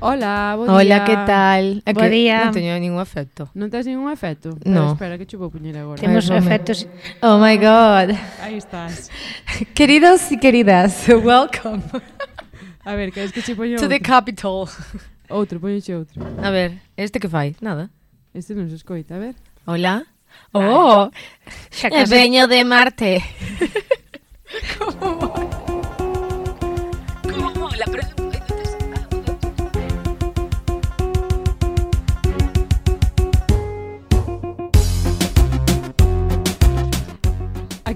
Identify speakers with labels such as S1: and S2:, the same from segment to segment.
S1: Hola, bo día.
S2: Hola, que tal? É
S3: bo
S2: que
S3: día.
S2: Non teño ningún efecto.
S1: Non tens ningún efecto?
S2: No.
S1: Pero espera, que chupo puñer agora.
S3: Temos
S2: Ay,
S3: efectos.
S2: Oh my god.
S1: Aí estás.
S2: Queridos e queridas, welcome.
S1: A ver, que es que che poño
S2: To
S1: outro.
S2: the capital.
S1: Outro, poñeche outro.
S2: A ver, este que fai? Nada.
S1: Este non se escoita, a ver.
S2: Hola. Oh,
S3: ah,
S2: xa
S3: case...
S2: veño de Marte.
S1: Como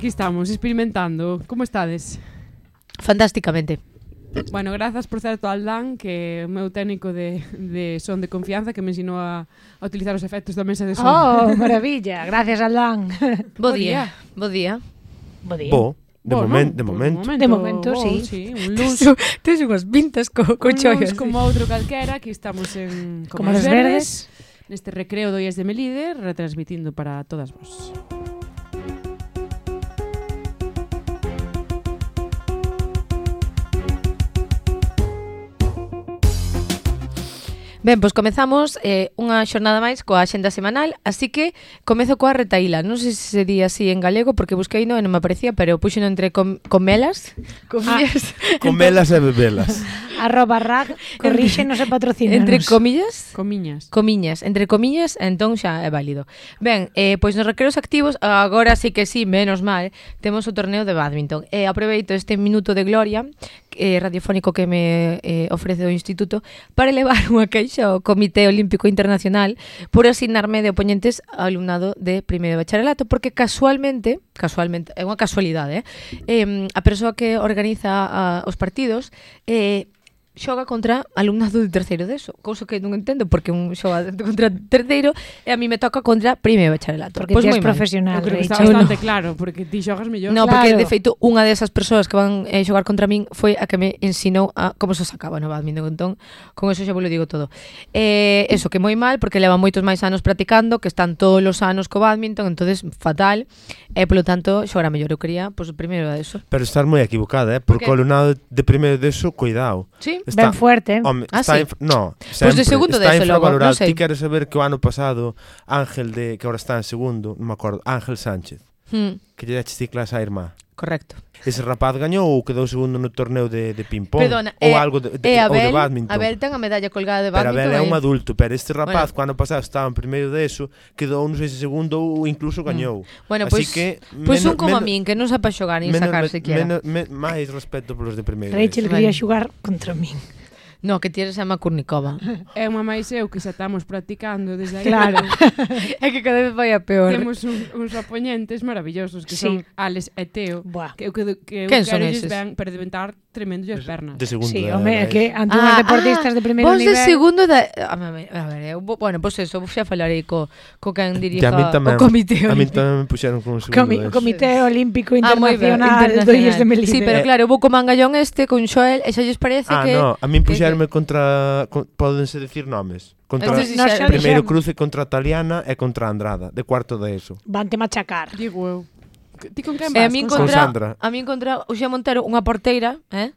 S1: aquí estamos, experimentando. Como estades?
S2: Fantásticamente.
S1: Bueno, grazas por certo al Dan, que é o meu técnico de, de son de confianza que me ensinou a, a utilizar os efectos da mesa de son.
S3: Oh, maravilla, gracias al
S2: Dan.
S1: Bo
S2: día, bo día.
S3: Bo día.
S4: Bo. De,
S1: bueno,
S4: momen, de
S1: momento.
S4: momento.
S3: De momento,
S1: oh,
S3: sí.
S1: sí. Un luns.
S2: Tes unhas pintas co, co
S1: un chollas. como outro calquera, aquí estamos en
S3: Como, como
S1: verdes.
S3: verdes.
S1: Neste recreo do IES de Melide, retransmitindo para todas vos.
S2: Música Ben, pois comezamos eh, unha xornada máis coa xenda semanal, así que comezo coa retaíla. Non sei se se di así en galego, porque busquei no e non me aparecía, pero puxeno entre com comelas. Comias.
S4: Ah, comelas e bebelas.
S3: arroba rag, corríxenos e patrocínanos.
S2: Entre comillas?
S1: Comiñas.
S2: Comiñas. Entre comiñas, entón xa é válido. Ben, eh, pois nos recreos activos, agora sí que sí, menos mal, temos o torneo de badminton. E eh, aproveito este minuto de gloria eh, radiofónico que me eh, ofrece o Instituto para elevar unha queixa ao Comité Olímpico Internacional por asignarme de oponentes ao alumnado de primeiro de bacharelato, porque casualmente, casualmente, é unha casualidade, eh, eh a persoa que organiza a, os partidos eh, xoga contra alumnas do terceiro deso, couso que non entendo porque un xoga contra terceiro e a mí me toca contra primeiro bacharelato.
S3: Porque
S2: pois
S3: ti és profesional,
S1: Eu creo que está bastante no. claro, porque ti xogas mellor.
S2: No,
S3: claro.
S2: porque de feito unha desas persoas que van eh, xogar contra min foi a que me ensinou a como se sacaba no badminton, entón con eso xa vos lo digo todo. Eh, eso que moi mal porque leva moitos máis anos practicando, que están todos os anos co badminton, entonces fatal, e eh, polo tanto xogar mellor eu quería, pois pues, primeiro deso.
S4: Pero estás moi equivocada, eh?
S2: Por porque...
S4: alumnado de primeiro deso, cuidado.
S2: Sí.
S4: Está,
S3: Ben fuerte.
S4: Home,
S2: Ah,
S4: está
S2: sí?
S4: inf- no,
S2: Pois de
S4: sempre,
S2: segundo
S4: está
S2: logo,
S4: infravalorado.
S2: non sei.
S4: Ti queres saber que o ano pasado Ángel de que ahora está en segundo, non me acordo, Ángel Sánchez,
S2: Hmm,
S4: que lle daches ti clase a irmá.
S2: Correcto.
S4: Ese rapaz gañou ou quedou segundo no torneo de, de ping-pong
S2: Perdona,
S4: ou
S2: eh,
S4: algo de, de,
S2: eh, Abel,
S4: ou de badminton.
S2: Abel ten a medalla colgada de badminton.
S4: Pero Abel é un adulto, pero este rapaz,
S2: bueno.
S4: cando pasado estaba en primeiro de eso, quedou non sei se segundo ou incluso mm. gañou.
S2: Mm. Bueno,
S4: Así
S2: pois,
S4: que...
S2: Pois pues
S4: un
S2: como a min, que non sabe xogar nin sacar sequera.
S4: Menos, me, máis respeto polos de primeiro.
S3: Rachel quería xogar contra min.
S2: No, que tires a Makurnikova.
S1: É unha máis eu que xa estamos practicando desde aí.
S3: Claro.
S2: é que cada vez vai a peor.
S1: Temos un, uns oponentes maravillosos que
S3: sí.
S1: son Ales e Teo.
S3: Buah.
S1: Que, que, que,
S2: que son eses?
S1: Ben, pero deben estar tremendo as pernas.
S4: De segundo.
S3: Sí, home, que
S4: eh.
S3: ante ah, deportistas ah, de primeiro nivel.
S2: Vos de segundo da... A ver, a ver eu, bueno, pois pues eso, xa falarei co, co quen
S4: tamén,
S2: o comité.
S4: A min tamén me puxeron como segundo.
S3: Comi,
S4: o
S3: comité olímpico
S2: ah, internacional, ah,
S3: internacional. do Ies de Melide.
S2: Sí, pero claro, eu vou co mangallón este, con Xoel, e xa lles parece
S4: ah,
S2: que...
S4: Ah, no, a min
S2: puxeron
S4: Dixerme contra con, pódense decir nomes. Contra
S2: Entonces,
S3: no,
S2: xa
S4: primeiro
S3: dixerme.
S4: cruce contra Taliana e contra Andrada, de cuarto de eso.
S3: Vante machacar.
S1: Digo eu. Ti con quen
S2: eh,
S1: vas?
S2: A mí
S1: encontra,
S2: con
S4: Sandra.
S2: A mí encontra Uxía Montero unha porteira, eh?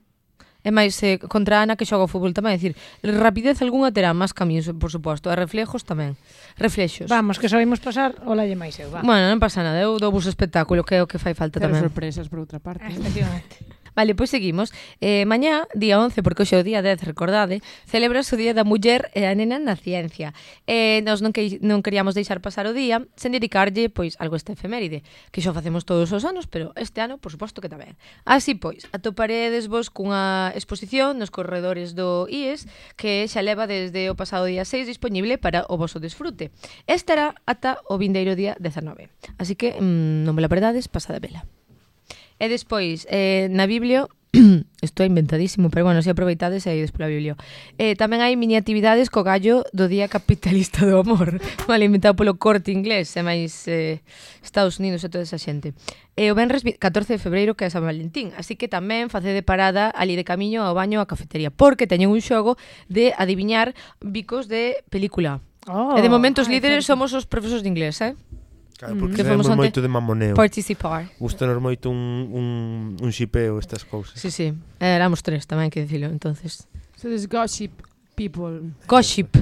S2: E máis eh, contra Ana que xoga o fútbol tamén, decir, rapidez algunha terá máis camiños, por suposto, e reflejos tamén. Reflexos.
S3: Vamos, que sabemos pasar, ola lle máis eu, va.
S2: Bueno, non pasa nada, eu dou vos espectáculo, que é o que fai falta
S1: Pero
S2: tamén.
S1: sorpresas por outra parte.
S3: Efectivamente.
S2: Vale, pois seguimos. Eh, mañá, día 11, porque hoxe é o día 10, recordade, celebra o Día da Muller e a Nena na Ciencia. Eh, nos non, que, non queríamos deixar pasar o día sen dedicarlle pois algo este efeméride, que xo facemos todos os anos, pero este ano, por suposto que tamén. Así pois, atoparedes vos cunha exposición nos corredores do IES que xa leva desde o pasado día 6 disponible para o voso desfrute. Estará ata o vindeiro día 19. Así que, mmm, non me la perdades, pasada vela. E despois, eh, na Biblio, isto é inventadísimo, pero bueno, se aproveitades e ides pola Biblio. Eh, tamén hai mini actividades co gallo do Día Capitalista do Amor, mal inventado polo corte inglés, e máis eh, Estados Unidos e toda esa xente. E o Benres 14 de febreiro que é San Valentín, así que tamén facede parada ali de camiño ao baño á cafetería, porque teñen un xogo de adiviñar bicos de película.
S3: Oh,
S2: e de momento os líderes somos os profesores de inglés, eh?
S4: Claro, porque mm.
S2: fomos
S4: moito de mamoneo.
S2: Participar.
S4: Gustanos moito un, un, un xipeo estas cousas.
S2: Sí, sí. Eh, Éramos tres tamén, que dicilo, entonces.
S1: So there's gossip people.
S2: Gossip.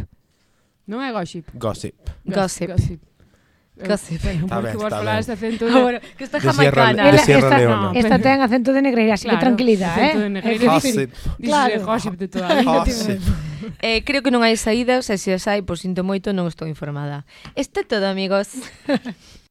S1: Non é gossip.
S4: Gossip.
S2: Gossip.
S1: gossip.
S2: Eh, gossip.
S1: Eh,
S4: está ben, está ben.
S1: Este acento de...
S2: Ahora, que está jamaicana.
S4: De Sierra, de Sierra
S3: esta,
S4: Leona.
S3: No, esta ten acento de negreira, así
S1: claro,
S3: que tranquilidad, eh?
S1: De negreira.
S4: Gossip.
S1: Dice
S3: claro.
S1: gossip de toda a vida.
S4: Gossip.
S2: eh, creo que non hai saída, o sea, se as hai, pois sinto moito, non estou informada. Este todo, amigos.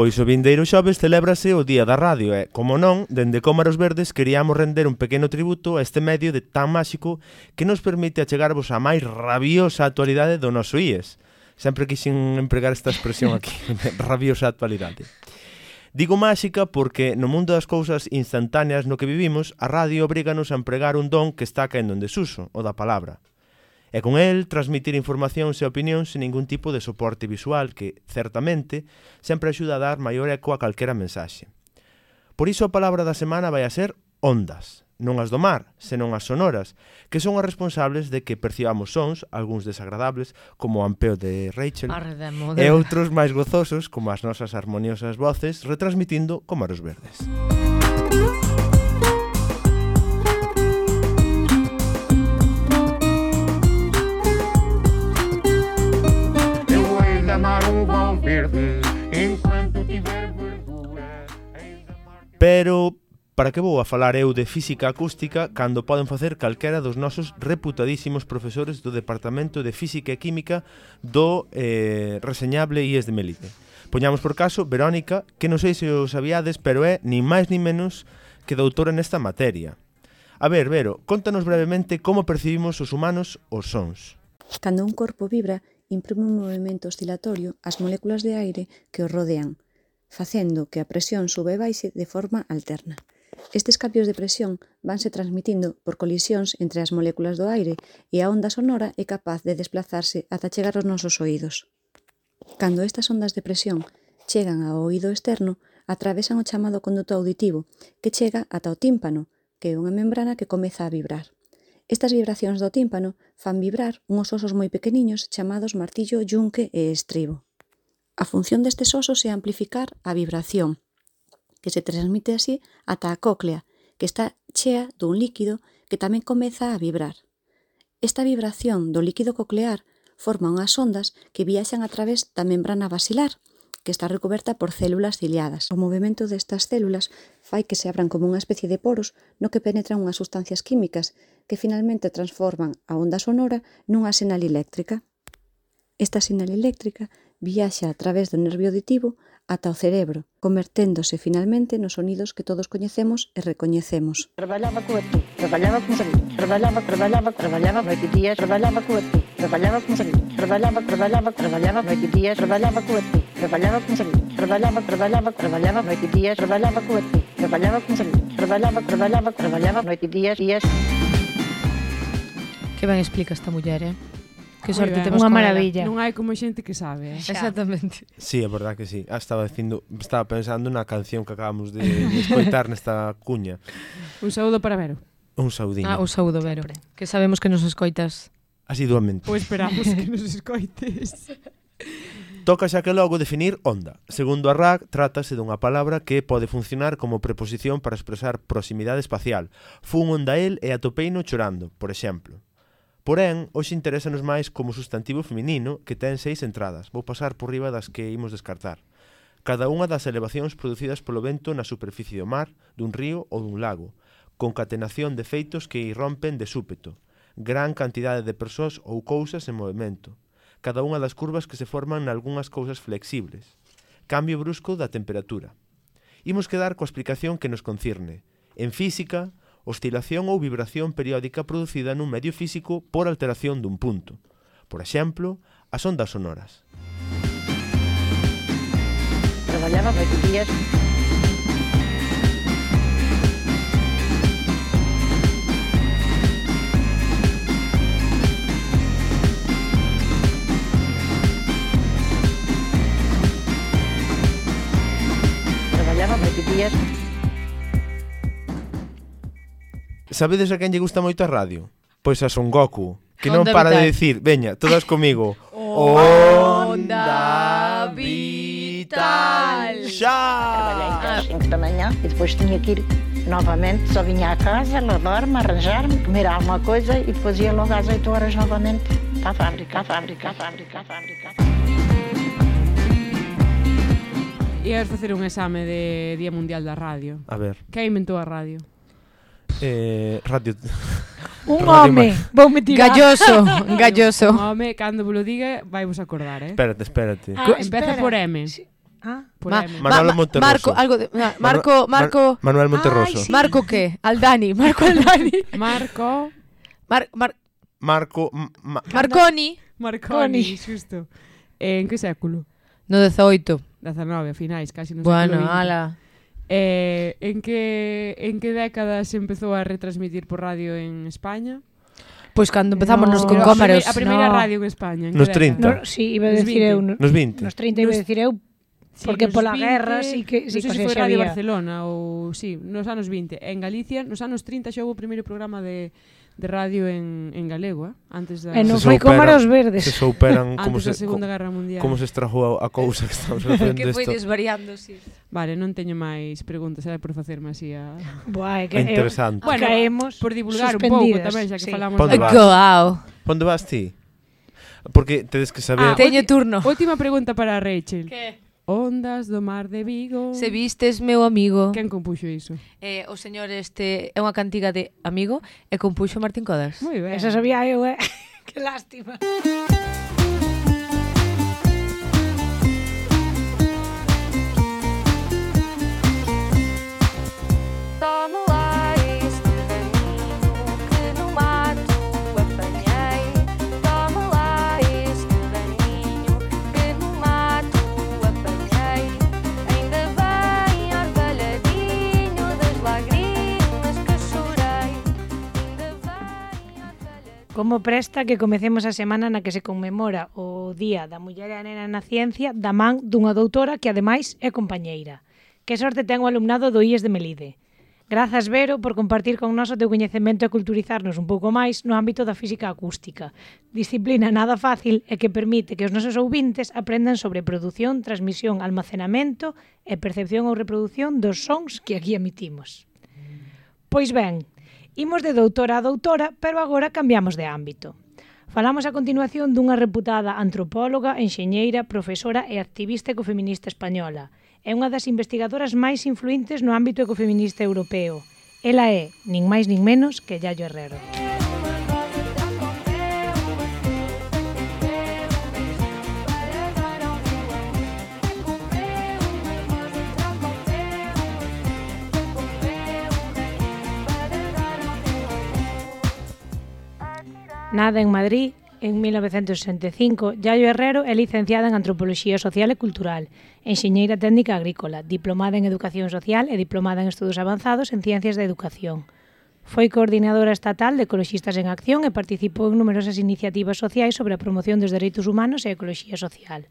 S4: Pois o vindeiro xoves celébrase o Día da Radio e, como non, dende Cómaros Verdes queríamos render un pequeno tributo a este medio de tan máxico que nos permite achegarvos a máis rabiosa actualidade do noso IES. Sempre quixen empregar esta expresión aquí, rabiosa actualidade. Digo máxica porque no mundo das cousas instantáneas no que vivimos, a radio obríganos a empregar un don que está caendo en desuso, o da palabra e con el transmitir informacións e opinións sen ningún tipo de soporte visual que, certamente, sempre axuda a dar maior eco a calquera mensaxe. Por iso a palabra da semana vai a ser ondas, non as do mar, senón as sonoras, que son as responsables de que percibamos sons, algúns desagradables, como o ampeo de Rachel, e outros máis gozosos, como as nosas armoniosas voces, retransmitindo como aros verdes.
S5: Música
S4: Pero para que vou a falar eu de física acústica cando poden facer calquera dos nosos reputadísimos profesores do Departamento de Física e Química do eh, reseñable IES de Melite. Poñamos por caso Verónica, que non sei se o sabíades, pero é ni máis ni menos que doutora nesta materia. A ver, Vero, contanos brevemente como percibimos os humanos os sons.
S6: Cando un corpo vibra, imprime un movimento oscilatorio ás moléculas de aire que o rodean, facendo que a presión sube e baixe de forma alterna. Estes cambios de presión vanse transmitindo por colisións entre as moléculas do aire e a onda sonora é capaz de desplazarse ata chegar aos nosos oídos. Cando estas ondas de presión chegan ao oído externo, atravesan o chamado conduto auditivo, que chega ata o tímpano, que é unha membrana que comeza a vibrar. Estas vibracións do tímpano fan vibrar unhos osos moi pequeniños chamados martillo, yunque e estribo. A función destes osos é amplificar a vibración, que se transmite así ata a cóclea, que está chea dun líquido que tamén comeza a vibrar. Esta vibración do líquido coclear forma unhas ondas que viaxan a través da membrana basilar, que está recoberta por células ciliadas. O movimento destas células fai que se abran como unha especie de poros no que penetran unhas sustancias químicas que finalmente transforman a onda sonora nunha sinal eléctrica. Esta sinal eléctrica viaxa a través do nervio auditivo ata o cerebro, converténdose finalmente nos sonidos que todos coñecemos e recoñecemos.
S7: Traballaba co atú, traballaba con saliña, traballaba, traballaba, traballaba, repetía, traballaba co atú, traballaba con saliña, traballaba, traballaba, traballaba, repetía, traballaba co atú, traballaba con saliña, traballaba, traballaba, traballaba, repetía, traballaba co atú, traballaba con saliña, traballaba, traballaba, traballaba, repetía, días.
S2: Que ben explica esta muller, eh? Que sorte
S1: ben,
S2: temos
S3: Unha maravilla.
S1: Non hai como xente que sabe. Eh?
S2: Exactamente.
S4: Sí, é verdad que sí. Ah, estaba dicindo, estaba pensando na canción que acabamos de, de escoitar nesta cuña.
S1: Un saúdo para Vero.
S4: Un saudinho.
S2: Ah, un saúdo Vero, que sabemos que nos escoitas
S4: asiduamente.
S1: Pois esperamos que nos escoites.
S4: Toca xa que logo definir onda. Segundo a RAC, trátase dunha palabra que pode funcionar como preposición para expresar proximidade espacial. Fun onda el e atopeino chorando, por exemplo. Porén, hoxe interésanos máis como substantivo feminino que ten seis entradas. Vou pasar por riba das que imos descartar. Cada unha das elevacións producidas polo vento na superficie do mar, dun río ou dun lago, concatenación de feitos que irrompen de súpeto, gran cantidade de persoas ou cousas en movimento, cada unha das curvas que se forman nalgúnas cousas flexibles, cambio brusco da temperatura. Imos quedar coa explicación que nos concirne. En física, oscilación ou vibración periódica producida nun medio físico por alteración dun punto. Por exemplo, as ondas sonoras.
S7: Traballaba baterías Trabalhava baterías
S4: sabedes a quen lle gusta moito a radio? Pois a Son Goku, que non
S2: Onda
S4: para
S2: vital.
S4: de dicir, veña, todas comigo.
S2: Onda vital.
S4: Xa.
S7: Trabalhei das 5 da manhã e depois tinha que ir novamente, só vinha à casa, lavar-me, arranjar-me, comer alguma coisa e depois ia logo às 8 horas novamente para a fábrica, a fábrica, a fábrica, a fábrica.
S1: Ias facer un exame de Día Mundial da Radio.
S4: A ver,
S1: Que inventou a radio?
S4: eh, radio
S3: Un
S4: radio
S3: home, voume tirar.
S2: Galloso, galloso.
S1: Un home, cando vos lo diga, vai vos acordar, eh?
S4: Espérate, espérate.
S3: Ah,
S1: Empeza
S3: espera.
S1: por M.
S3: Sí. Ah,
S1: por
S2: Ma
S1: M.
S4: Manolo
S2: Ma
S4: Monterroso.
S2: Marco, algo de, na, Marco, Marco.
S4: Mar Manuel Monterroso.
S3: Ay, sí.
S2: Marco qué? Aldani, Marco Aldani.
S1: Marco.
S2: Mar Mar
S4: Marco ma
S2: Marconi.
S1: Marconi, xusto. Eh, en que século?
S2: No 18.
S1: 19, a finais, casi no
S2: bueno,
S1: século Bueno,
S2: ala.
S1: Eh, en que en que década se empezou a retransmitir por radio en España?
S2: Pois pues cando empezamos
S3: no,
S2: nos con cómaros.
S1: A primeira
S3: no.
S1: radio en España. En
S4: nos 30.
S3: No, sí, iba a decir eu. No,
S4: nos 20.
S3: Nos 30 iba a decir eu.
S1: Sí,
S3: porque pola
S1: 20,
S3: guerra sí que sí,
S1: non sei se foi Radio
S3: había.
S1: Barcelona ou sí, nos anos 20. En Galicia, nos anos 30 xa houve o primeiro programa de de radio en, en galego, eh? antes da...
S3: E non foi
S4: como
S3: os verdes.
S4: Se souperan como se,
S1: Segunda
S4: co,
S1: Guerra Mundial.
S4: Como se estrajou a, a cousa que estamos facendo
S2: Que foi desvariando, sí.
S1: Vale, non teño máis preguntas, era por facerme así a...
S3: Boa, é que... Ah,
S4: interesante.
S1: Bueno,
S3: Caemos
S1: por divulgar un pouco tamén, xa que
S3: sí.
S1: falamos...
S4: Ponde vas?
S2: Goao.
S4: Ponde vas ti? Porque tedes que saber...
S1: Ah,
S2: Teño turno.
S1: Última pregunta para Rachel.
S2: Que?
S1: Ondas do mar de Vigo.
S2: Se vistes, meu amigo.
S1: Quen compuxo iso?
S2: Eh, o señor este é unha cantiga de amigo e compuxo Martín Codas.
S1: Moi ben.
S3: Esa sabía eu, eh? que lástima. Como presta que comecemos a semana na que se conmemora o Día da Muller e a Nena na Ciencia da man dunha doutora que ademais é compañeira. Que sorte ten o alumnado do IES de Melide. Grazas, Vero, por compartir con nós o teu coñecemento e culturizarnos un pouco máis no ámbito da física acústica. Disciplina nada fácil e que permite que os nosos ouvintes aprendan sobre produción, transmisión, almacenamento e percepción ou reproducción dos sons que aquí emitimos. Pois ben, Imos de doutora a doutora, pero agora cambiamos de ámbito. Falamos a continuación dunha reputada antropóloga, enxeñeira, profesora e activista ecofeminista española. É unha das investigadoras máis influentes no ámbito ecofeminista europeo. Ela é, nin máis nin menos, que Yayo Herrero. Música Nada en Madrid en 1965, Yayo Herrero é licenciada en Antropoloxía Social e Cultural, enxeñeira técnica agrícola, diplomada en Educación Social e diplomada en Estudos Avanzados en Ciencias da Educación. Foi coordinadora estatal de Ecologistas en Acción e participou en numerosas iniciativas sociais sobre a promoción dos dereitos humanos e a ecoloxía social.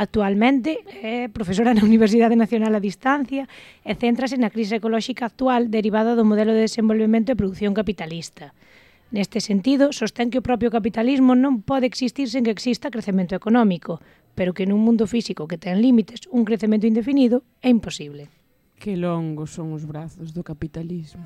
S3: Actualmente é profesora na Universidade Nacional a Distancia e céntrase na crise ecolóxica actual derivada do modelo de desenvolvemento e produción capitalista – Neste sentido, sostén que o propio capitalismo non pode existir sen que exista crecemento económico, pero que nun mundo físico que ten límites, un crecemento indefinido é imposible.
S1: Que longos son os brazos do capitalismo.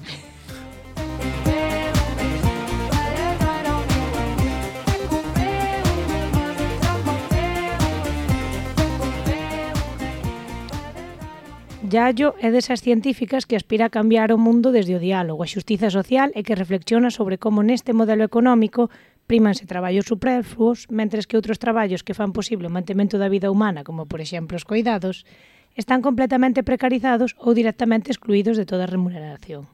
S3: Yayo é desas científicas que aspira a cambiar o mundo desde o diálogo, a xustiza social e que reflexiona sobre como neste modelo económico prímanse traballos superfluos, mentres que outros traballos que fan posible o mantemento da vida humana, como por exemplo os coidados, están completamente precarizados ou directamente excluídos de toda remuneración.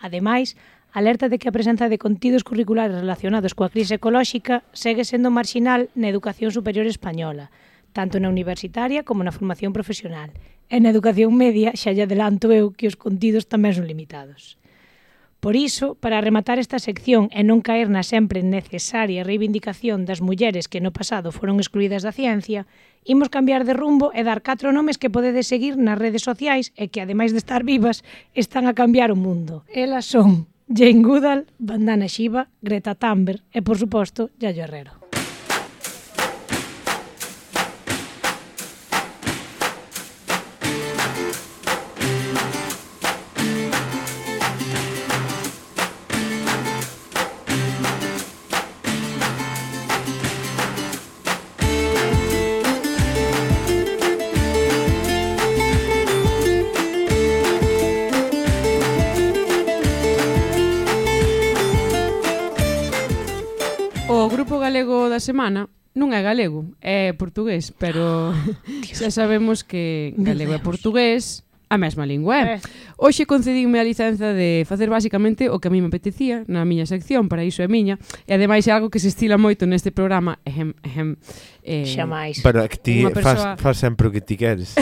S3: Ademais, alerta de que a presenza de contidos curriculares relacionados coa crise ecolóxica segue sendo marxinal na educación superior española, tanto na universitaria como na formación profesional, E na educación media xa lle adelanto eu que os contidos tamén son limitados. Por iso, para rematar esta sección e non caer na sempre necesaria reivindicación das mulleres que no pasado foron excluídas da ciencia, imos cambiar de rumbo e dar catro nomes que podedes seguir nas redes sociais e que, ademais de estar vivas, están a cambiar o mundo. Elas son Jane Goodall, Bandana Shiva, Greta Thunberg e, por suposto, Yayo Herrero.
S1: semana. Non é galego, é portugués, pero xa sabemos que galego e portugués a mesma lingua é.
S3: Eh.
S1: Hoxe concedíme a licenza de facer basicamente o que a mí me apetecía na miña sección, para iso é miña, e ademais é algo que se estila moito neste programa, ehem, ehem, Eh,
S3: xa
S4: máis. Pero que ti
S1: persoa...
S4: faz, faz sempre o que ti queres.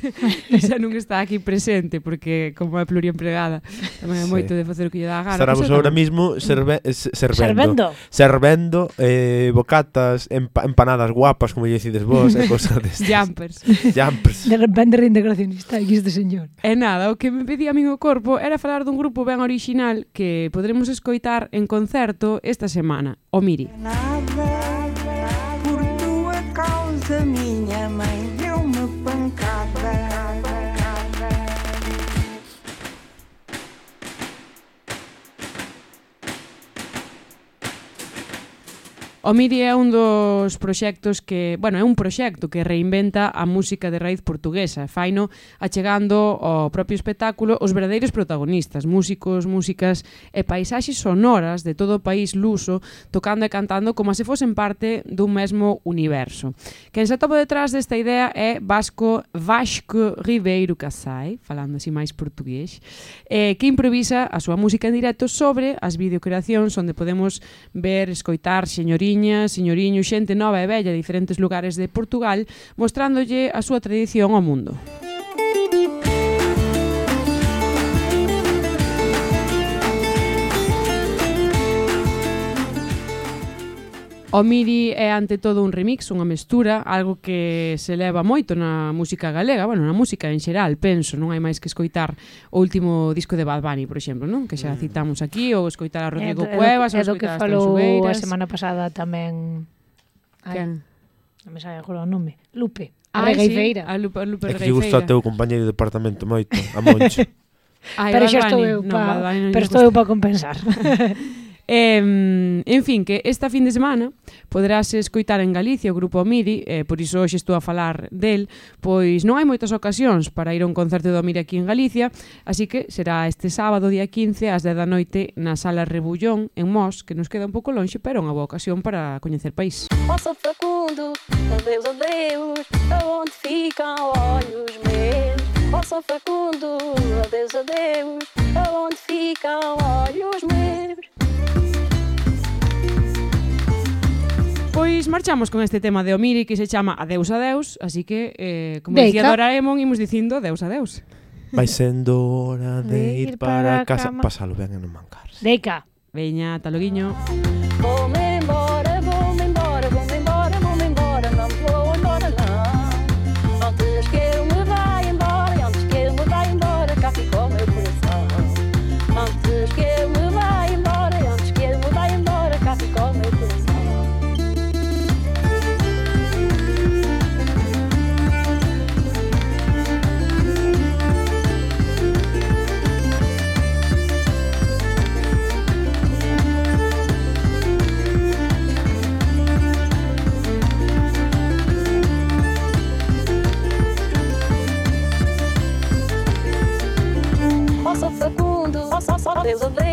S1: xa non está aquí presente, porque como é pluriempregada, tamén é moito de facer o que lle dá a gana.
S4: Estaramos
S1: pois
S4: ahora mismo serve, eh, servendo.
S3: Servendo.
S4: Servendo eh, bocatas, emp empanadas guapas, como lle decides vos, e cosas destas.
S1: Jumpers.
S4: Jumpers.
S3: De repente reintegracionista, aquí este señor.
S1: E nada, o que me pedía a min o corpo era falar dun grupo ben original que podremos escoitar en concerto esta semana, o Miri.
S8: Nada. to me.
S1: O MIDI é un dos proxectos que, bueno, é un proxecto que reinventa a música de raíz portuguesa, faino achegando ao propio espectáculo os verdadeiros protagonistas, músicos, músicas e paisaxes sonoras de todo o país luso, tocando e cantando como se fosen parte dun mesmo universo. Quen se atopa detrás desta idea é Vasco Vasco Ribeiro Casai, falando así máis portugués, eh, que improvisa a súa música en directo sobre as videocreacións onde podemos ver, escoitar, señorín señoriñas, señoriño, xente nova e vella de diferentes lugares de Portugal, mostrándolle a súa tradición ao mundo. O MIDI é ante todo un remix, unha mestura, algo que se leva moito na música galega, bueno, na música en xeral, penso, non hai máis que escoitar o último disco de Bad Bunny, por exemplo, non? Que xa mm. citamos aquí, ou escoitar a Rodrigo
S3: é, do, Cuevas, é do,
S1: ou escoitar
S3: é do que falou a semana pasada tamén. Ai, non me sabe agora o nome. Lupe. A
S1: Ai,
S3: Regueifeira.
S1: Sí, a Lupe, a Lupe
S4: é que lle gusta o teu compañeiro de departamento moito, a Moncho.
S1: Ai,
S3: pero xa estou eu
S1: no,
S3: pa, pero estou eu para compensar.
S1: Eh, en fin, que esta fin de semana poderás escoitar en Galicia o grupo Midi, eh, por iso hoxe estou a falar del, pois non hai moitas ocasións para ir a un concerto do Midi aquí en Galicia, así que será este sábado día 15 ás 10 da noite na Sala Rebullón en Mos, que nos queda un pouco lonxe, pero unha boa ocasión para coñecer país.
S9: Posso facundo, adeus, adeus, aonde Deus, onde ficam olhos meus? Posso facundo, adeus, Deus, aonde Deus, onde ficam olhos meus?
S1: Pois marchamos con este tema de Omiri que se chama Adeus, adeus, así que, eh, como Deita.
S3: decía
S1: Doraemon, imos dicindo Adeus, adeus.
S4: Vai sendo hora de, de ir para, para
S3: casa.
S4: Pasalo ben e non mancarse.
S3: Deica.
S1: Veña,
S9: taloguiño. Música de